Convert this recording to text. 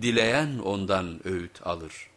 dileyen ondan öğüt alır.''